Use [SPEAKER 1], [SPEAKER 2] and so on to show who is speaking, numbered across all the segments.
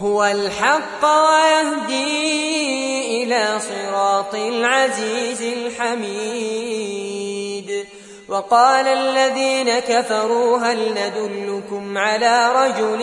[SPEAKER 1] هو الحق ويهدي إلى صراط العزيز الحميد. وقال الذين كفروا هل ندلكم على رجل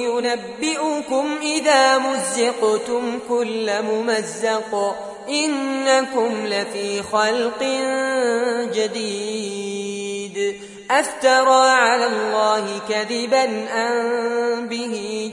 [SPEAKER 1] ينبئكم إذا مزقتم كل ممزق إنكم لفي خلق جديد. أفترى على الله كذبا أن به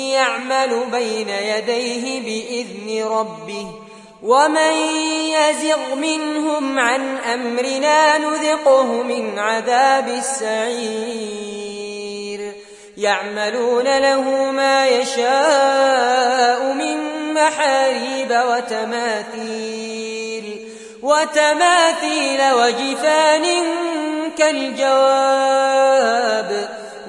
[SPEAKER 1] يعمل بين يديه بإذن ربه ومن يزغ منهم عن أمرنا نذقه من عذاب السعير. يعملون له ما يشاء من محاريب وتماثيل وتماثيل وجفان كالجواب.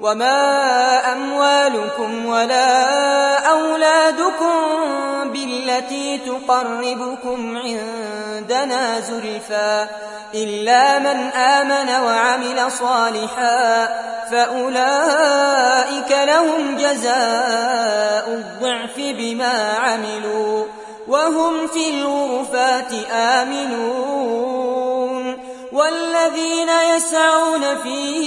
[SPEAKER 1] وما أموالكم ولا أولادكم بالتي تقربكم عندنا زلفا إلا من آمن وعمل صالحا فأولئك لهم جزاء الضعف بما عملوا وهم في الغرفات آمنون والذين يسعون في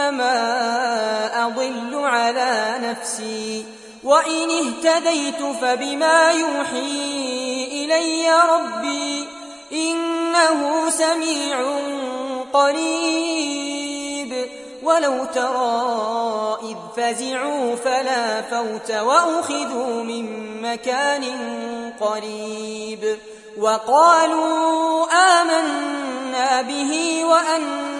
[SPEAKER 1] فإنما أضل على نفسي وإن اهتديت فبما يوحي إلي ربي إنه سميع قريب. ولو ترى إذ فزعوا فلا فوت وأخذوا من مكان قريب وقالوا آمنا به وأنا